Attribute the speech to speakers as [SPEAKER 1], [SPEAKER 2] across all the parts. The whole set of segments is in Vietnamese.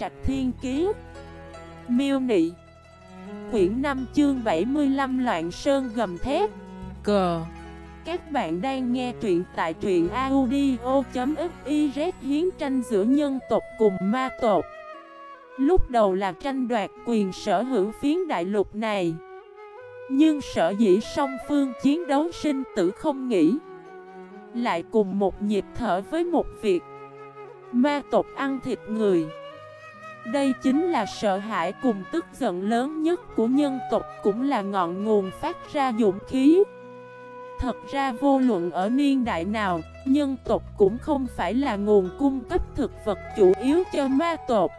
[SPEAKER 1] Trạch Thiên Kiế Miêu Nị. Quyển 5 chương 75 Loạn Sơn gầm thét Cờ Các bạn đang nghe truyện tại truyện audio.xyz hiến tranh giữa nhân tộc cùng ma tộc. Lúc đầu là tranh đoạt quyền sở hữu phiến đại lục này. Nhưng sở dĩ song phương chiến đấu sinh tử không nghĩ Lại cùng một nhịp thở với một việc. Ma tộc ăn thịt người đây chính là sợ hãi cùng tức giận lớn nhất của nhân tộc, Cũng là ngọn nguồn phát ra dũng khí. Thật ra vô luận ở niên đại nào, Nhân tộc cũng không phải là nguồn cung cấp thực vật chủ yếu cho ma tộc.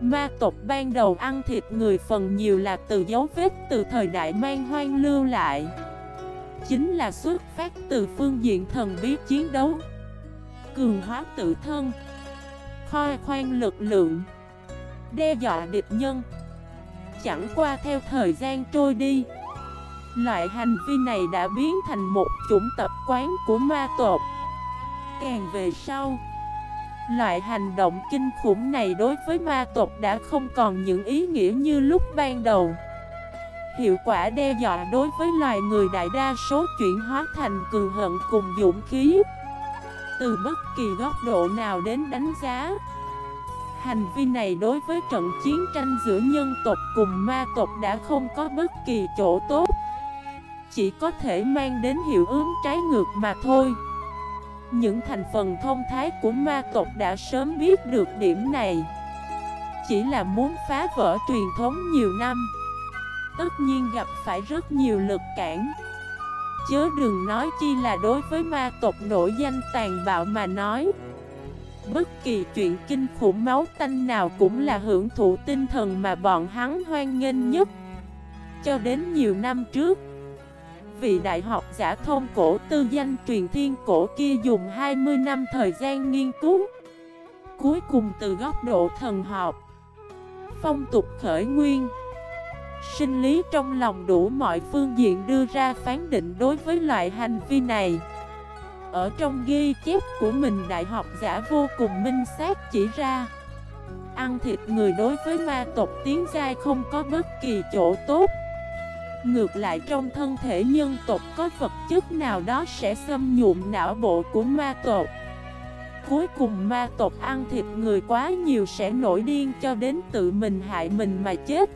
[SPEAKER 1] Ma tộc ban đầu ăn thịt người phần nhiều là từ dấu vết từ thời đại mang hoang lưu lại. Chính là xuất phát từ phương diện thần bí chiến đấu, Cường hóa tự thân Khoai khoan lực lượng. Đe dọa địch nhân. Chẳng qua theo thời gian trôi đi, Loại hành vi này đã biến thành một chủng tập quán của ma tộc. Càng về sau, Loại hành động kinh khủng này đối với ma tộc đã không còn những ý nghĩa như lúc ban đầu. Hiệu quả đe dọa đối với loài người đại đa số chuyển hóa thành cường hận cùng dũng khí. Từ bất kỳ góc độ nào đến đánh giá Hành vi này đối với trận chiến tranh giữa nhân tộc cùng ma tộc đã không có bất kỳ chỗ tốt. Chỉ có thể mang đến hiệu ứng trái ngược mà thôi. Những thành phần thông thái của ma tộc đã sớm biết được điểm này. Chỉ là muốn phá vỡ truyền thống nhiều năm. Tất nhiên gặp phải rất nhiều lực cản. Chớ đừng nói chi là đối với ma tộc nổi danh tàn bạo mà nói. Bất kỳ chuyện kinh khủng máu tanh nào cũng là hưởng thụ tinh thần mà bọn hắn hoan nghênh nhất. Cho đến nhiều năm trước, vị đại học giả thông cổ tư danh truyền thiên cổ kia dùng 20 năm thời gian nghiên cứu. Cuối cùng từ góc độ thần học, Phong tục khởi nguyên, Sinh lý trong lòng đủ mọi phương diện đưa ra phán định đối với loại hành vi này. Ở trong ghi chép của mình, đại học giả vô cùng minh xác chỉ ra, Ăn thịt người đối với ma tộc tiến giai không có bất kỳ chỗ tốt. Ngược lại, trong thân thể nhân tộc có vật chất nào đó sẽ xâm nhuộm não bộ của ma tộc. Cuối cùng, ma tộc ăn thịt người quá nhiều sẽ nổi điên cho đến tự mình hại mình mà chết.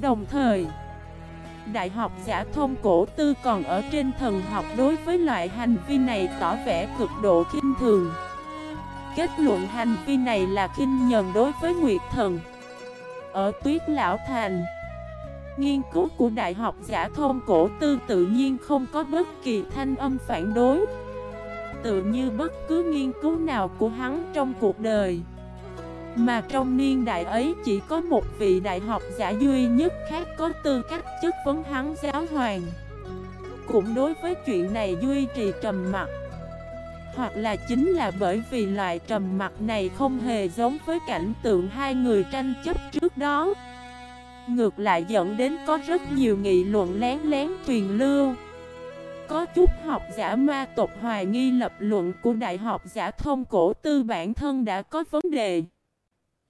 [SPEAKER 1] Đồng thời Đại học giả thông cổ tư còn ở trên thần học đối với loại hành vi này tỏ vẻ cực độ khinh thường. Kết luận hành vi này là khinh nhờn đối với Nguyệt Thần. Ở Tuyết Lão Thành, Nghiên cứu của Đại học Giả Thôn Cổ Tư tự nhiên không có bất kỳ thanh âm phản đối. Tự như bất cứ nghiên cứu nào của hắn trong cuộc đời. Mà trong niên đại ấy chỉ có một vị đại học giả duy nhất khác có tư cách chất vấn hắn giáo hoàng. Cũng đối với chuyện này duy trì trầm mặt Hoặc là chính là bởi vì loại trầm mặt này không hề giống với cảnh tượng hai người tranh chấp trước đó. Ngược lại dẫn đến có rất nhiều nghị luận lén lén truyền lưu. Có chút học giả ma tộc hoài nghi lập luận của đại học giả thông cổ tư bản thân đã có vấn đề.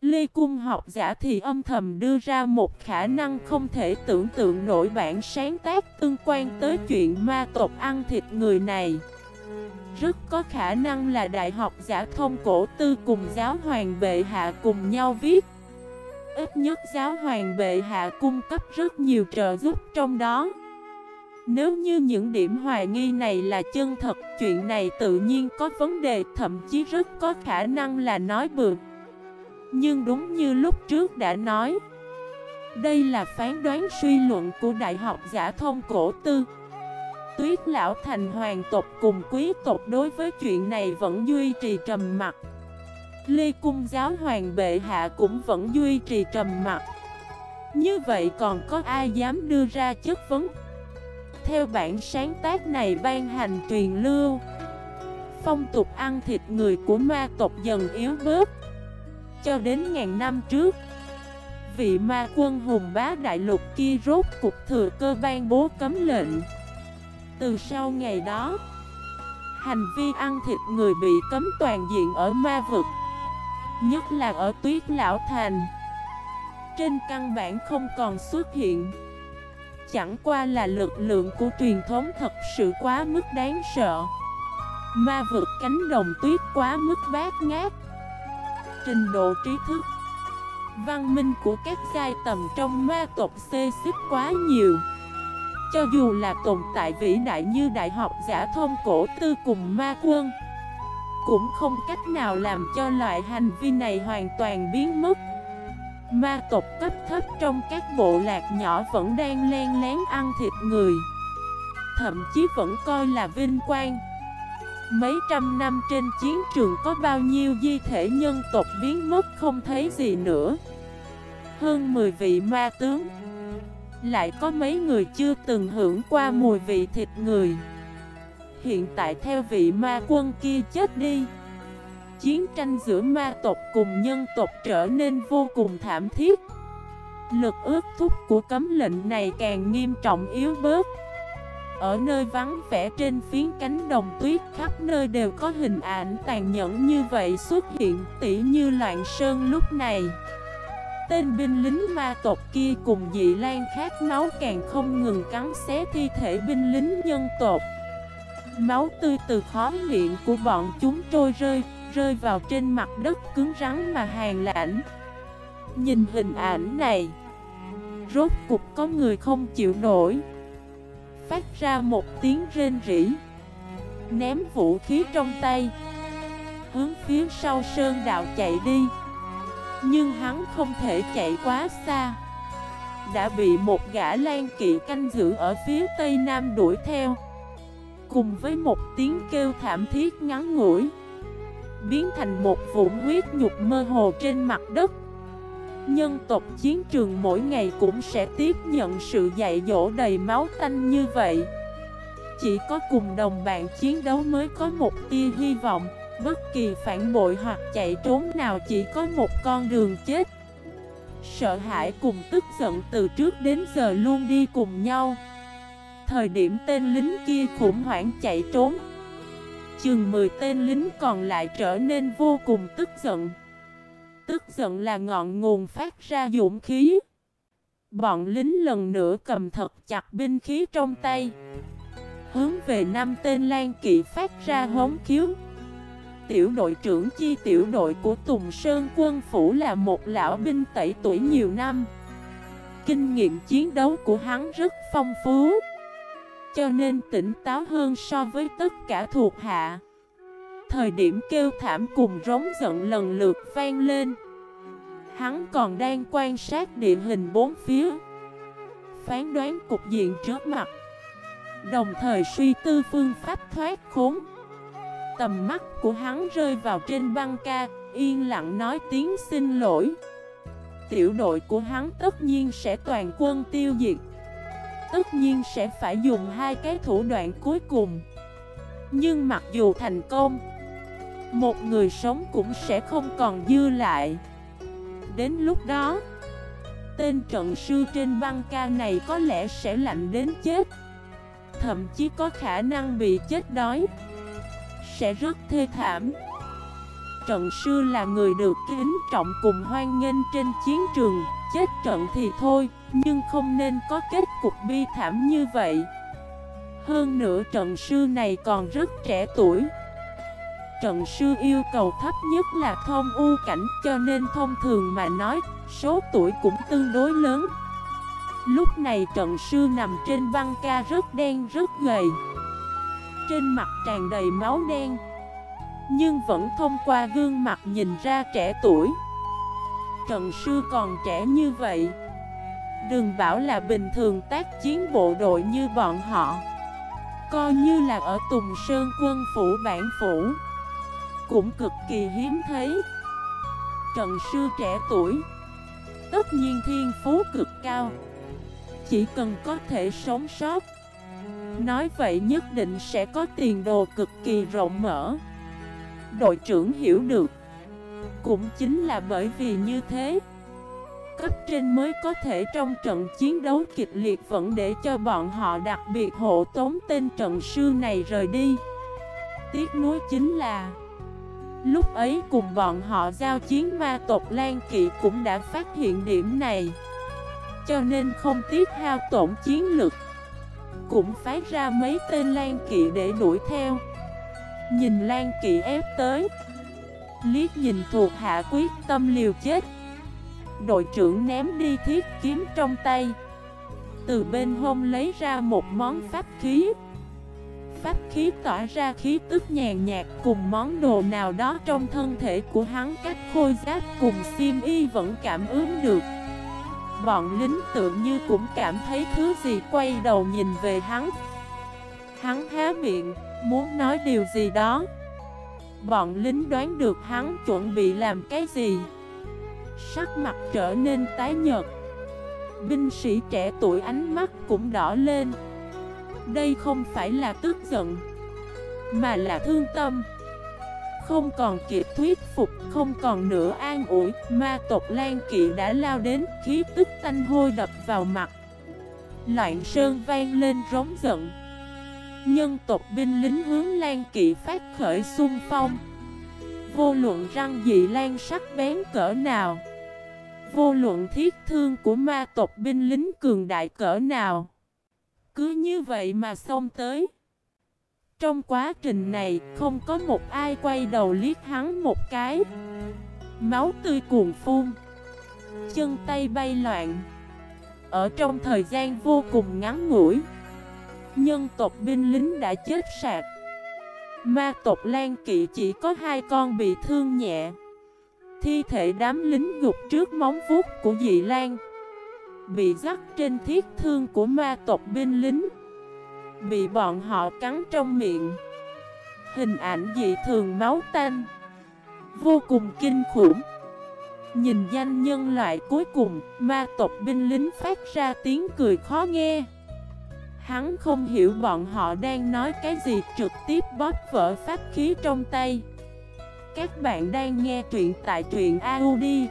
[SPEAKER 1] Lê Cung học giả thì âm thầm đưa ra một khả năng không thể tưởng tượng nổi bản sáng tác tương quan tới chuyện ma tộc ăn thịt người này. Rất có khả năng là đại học giả thông cổ tư cùng giáo hoàng bệ hạ cùng nhau viết. Ít nhất giáo hoàng bệ hạ cung cấp rất nhiều trợ giúp trong đó. Nếu như những điểm hoài nghi này là chân thật, Chuyện này tự nhiên có vấn đề, Thậm chí rất có khả năng là nói bừa. Nhưng đúng như lúc trước đã nói, Đây là phán đoán suy luận của Đại học Giả Thông Cổ Tư. Tuyết Lão Thành hoàng tộc cùng quý tộc đối với chuyện này vẫn duy trì trầm mặt Lê Cung giáo hoàng bệ hạ cũng vẫn duy trì trầm mặt Như vậy còn có ai dám đưa ra chất vấn? Theo bản sáng tác này ban hành truyền lưu, Phong tục ăn thịt người của ma tộc dần yếu bớt. Cho đến ngàn năm trước, Vị ma quân hùng bá đại lục kia rốt cục thừa cơ ban bố cấm lệnh. Từ sau ngày đó, Hành vi ăn thịt người bị cấm toàn diện ở ma vực, Nhất là ở tuyết lão thành. Trên căn bản không còn xuất hiện. Chẳng qua là lực lượng của truyền thống thật sự quá mức đáng sợ. Ma vực cánh đồng tuyết quá mức bát ngát. Trình độ trí thức. Văn minh của các giai tầm trong ma tộc xê xích quá nhiều. Cho dù là tồn tại vĩ đại như đại học giả thông cổ tư cùng ma quân, Cũng không cách nào làm cho loại hành vi này hoàn toàn biến mất. Ma tộc cấp thấp trong các bộ lạc nhỏ vẫn đang len lén ăn thịt người, Thậm chí vẫn coi là vinh quang. Mấy trăm năm trên chiến trường có bao nhiêu di thể nhân tộc biến mất không thấy gì nữa. Hơn 10 vị ma tướng. Lại có mấy người chưa từng hưởng qua mùi vị thịt người. Hiện tại theo vị ma quân kia chết đi. Chiến tranh giữa ma tộc cùng nhân tộc trở nên vô cùng thảm thiết. Lực ước thúc của cấm lệnh này càng nghiêm trọng yếu bớt ở nơi vắng vẻ trên phiến cánh đồng tuyết khắp nơi đều có hình ảnh tàn nhẫn như vậy xuất hiện tỉ như loạn sơn lúc này. Tên binh lính ma tộc kia cùng dị lan khát máu càng không ngừng cắn xé thi thể binh lính nhân tộc. Máu tươi từ khó miệng của bọn chúng trôi rơi, rơi vào trên mặt đất cứng rắn mà hàng lãnh. Nhìn hình ảnh này Rốt cục có người không chịu nổi phát ra một tiếng rên rỉ. Ném vũ khí trong tay, Hướng phía sau sơn đạo chạy đi. Nhưng hắn không thể chạy quá xa. Đã bị một gã lan kỵ canh giữ ở phía tây nam đuổi theo. Cùng với một tiếng kêu thảm thiết ngắn ngủi, Biến thành một vụn huyết nhục mơ hồ trên mặt đất. Nhân tộc chiến trường mỗi ngày cũng sẽ tiếp nhận sự dạy dỗ đầy máu tanh như vậy. Chỉ có cùng đồng bạn chiến đấu mới có một tia hy vọng, Bất kỳ phản bội hoặc chạy trốn nào chỉ có một con đường chết. Sợ hãi cùng tức giận từ trước đến giờ luôn đi cùng nhau. Thời điểm tên lính kia khủng hoảng chạy trốn, Chừng 10 tên lính còn lại trở nên vô cùng tức giận. Tức giận là ngọn nguồn phát ra dũng khí. Bọn lính lần nữa cầm thật chặt binh khí trong tay. Hướng về năm tên lan kỵ phát ra hống khiếu. Tiểu đội trưởng chi tiểu đội của Tùng Sơn quân phủ là một lão binh tẩy tuổi nhiều năm. Kinh nghiệm chiến đấu của hắn rất phong phú, Cho nên tỉnh táo hơn so với tất cả thuộc hạ. Thời điểm kêu thảm cùng rống giận lần lượt vang lên. Hắn còn đang quan sát địa hình bốn phía, Phán đoán cục diện trước mặt, Đồng thời suy tư phương pháp thoát khốn. Tầm mắt của hắn rơi vào trên băng ca, Yên lặng nói tiếng xin lỗi. Tiểu đội của hắn tất nhiên sẽ toàn quân tiêu diệt, Tất nhiên sẽ phải dùng hai cái thủ đoạn cuối cùng. Nhưng mặc dù thành công, Một người sống cũng sẽ không còn dư lại. Đến lúc đó. Tên trận sư trên băng ca này có lẽ sẽ lạnh đến chết. Thậm chí có khả năng bị chết đói. Sẽ rất thê thảm. Trận sư là người được kính trọng cùng hoan nghênh trên chiến trường. Chết trận thì thôi, Nhưng không nên có kết cục bi thảm như vậy. Hơn nữa trận sư này còn rất trẻ tuổi trận sư yêu cầu thấp nhất là thông u cảnh cho nên thông thường mà nói, số tuổi cũng tương đối lớn. Lúc này trận sư nằm trên băng ca rất đen rất gầy. Trên mặt tràn đầy máu đen Nhưng vẫn thông qua gương mặt nhìn ra trẻ tuổi. Trận sư còn trẻ như vậy Đừng bảo là bình thường tác chiến bộ đội như bọn họ. Coi như là ở Tùng Sơn quân phủ bản phủ cũng cực kỳ hiếm thấy. Trần sư trẻ tuổi, Tất nhiên thiên phú cực cao, Chỉ cần có thể sống sót, Nói vậy nhất định sẽ có tiền đồ cực kỳ rộng mở. Đội trưởng hiểu được, Cũng chính là bởi vì như thế, Cấp trên mới có thể trong trận chiến đấu kịch liệt vẫn để cho bọn họ đặc biệt hộ tống tên trận sư này rời đi. Tiếc nuối chính là Lúc ấy cùng bọn họ giao chiến ma tộc Lan Kỵ cũng đã phát hiện điểm này. Cho nên không tiếc hao tổn chiến lực. Cũng phái ra mấy tên Lan Kỵ để đuổi theo. Nhìn Lan Kỵ ép tới. Liết nhìn thuộc hạ quyết tâm liều chết. Đội trưởng ném đi thiết kiếm trong tay. Từ bên hông lấy ra một món pháp khí pháp khí tỏa ra khí tức nhàn nhạt cùng món đồ nào đó trong thân thể của hắn các khôi giáp cùng xiêm y vẫn cảm ứng được. Bọn lính tự như cũng cảm thấy thứ gì quay đầu nhìn về hắn. Hắn há miệng, muốn nói điều gì đó. Bọn lính đoán được hắn chuẩn bị làm cái gì. Sắc mặt trở nên tái nhợt. Binh sĩ trẻ tuổi ánh mắt cũng đỏ lên. Đây không phải là tức giận, Mà là thương tâm. Không còn kịp thuyết phục, Không còn nữa an ủi, Ma tộc Lan Kỵ đã lao đến, Khí tức tanh hôi đập vào mặt. Loạn sơn vang lên rống giận. Nhân tộc binh lính hướng Lan Kỵ phát khởi xung phong. Vô luận răng dị lan sắc bén cỡ nào. Vô luận thiết thương của ma tộc binh lính cường đại cỡ nào cứ như vậy mà xông tới. Trong quá trình này, không có một ai quay đầu liếc hắn một cái. Máu tươi cuồn phun. Chân tay bay loạn. Ở trong thời gian vô cùng ngắn ngủi, Nhân tộc binh lính đã chết sạc. Ma tộc Lan Kỵ chỉ có hai con bị thương nhẹ. Thi thể đám lính gục trước móng vuốt của dị Lan. Bị dắt trên thiết thương của ma tộc binh lính. Bị bọn họ cắn trong miệng. Hình ảnh dị thường máu tanh. Vô cùng kinh khủng. Nhìn danh nhân loại cuối cùng, Ma tộc binh lính phát ra tiếng cười khó nghe. Hắn không hiểu bọn họ đang nói cái gì, trực tiếp bóp vỡ pháp khí trong tay. Các bạn đang nghe truyện tại truyện audio.fif